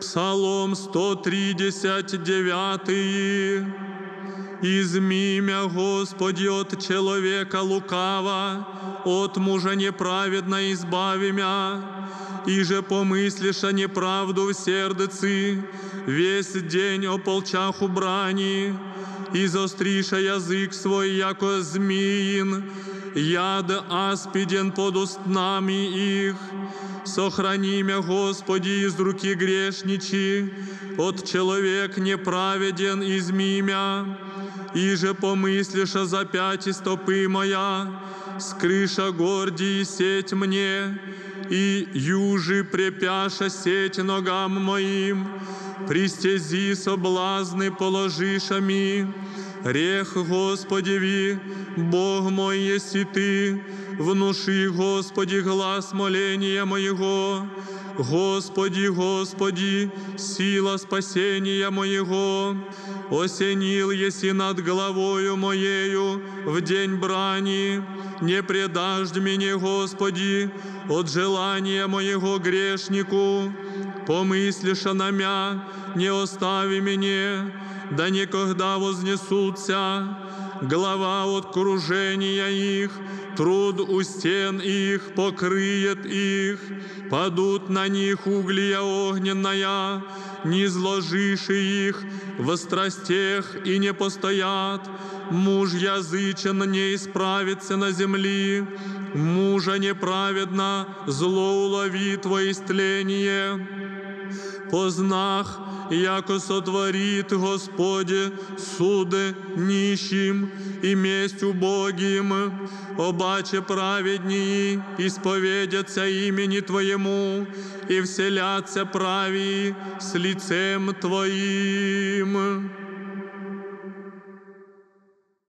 Псалом 139. Изми мя, Господи, от человека лукава, от мужа неправедно избави мя, и же помыслишь о неправду в сердце, весь день о полчах убрани, и зостріша язик свой, яко зміїн, яд аспиден под устнами их. Сохрани мя, Господи, из руки грешничи, от человек неправеден изми мя, и же помыслишь о запяти стопы моя, скрыша гордии сеть мне, и южи препяша сеть ногам моим, пристези соблазны положиша ми, рех Господеви, Бог мой еси Ты, внуши, Господи, глаз моления моего, Господи, Господи, сила спасения моего, осенил еси над головою моею в день брани, не предашь мне, Господи, от желания моего грешнику, помыслишь на мя, не остави меня, да никогда вознесутся, глава от кружения их, труд у стен их покрыет их, падут на них углия огненная, не зложишь их во страстях и не постоят, муж язычен не исправится на земли, мужа неправедно зло улови твое истление познах, яко сотворит Господи суды нищим и месть убогим, обаче праведнии исповедятся имени Твоему и вселятся правии с лицем Твоим.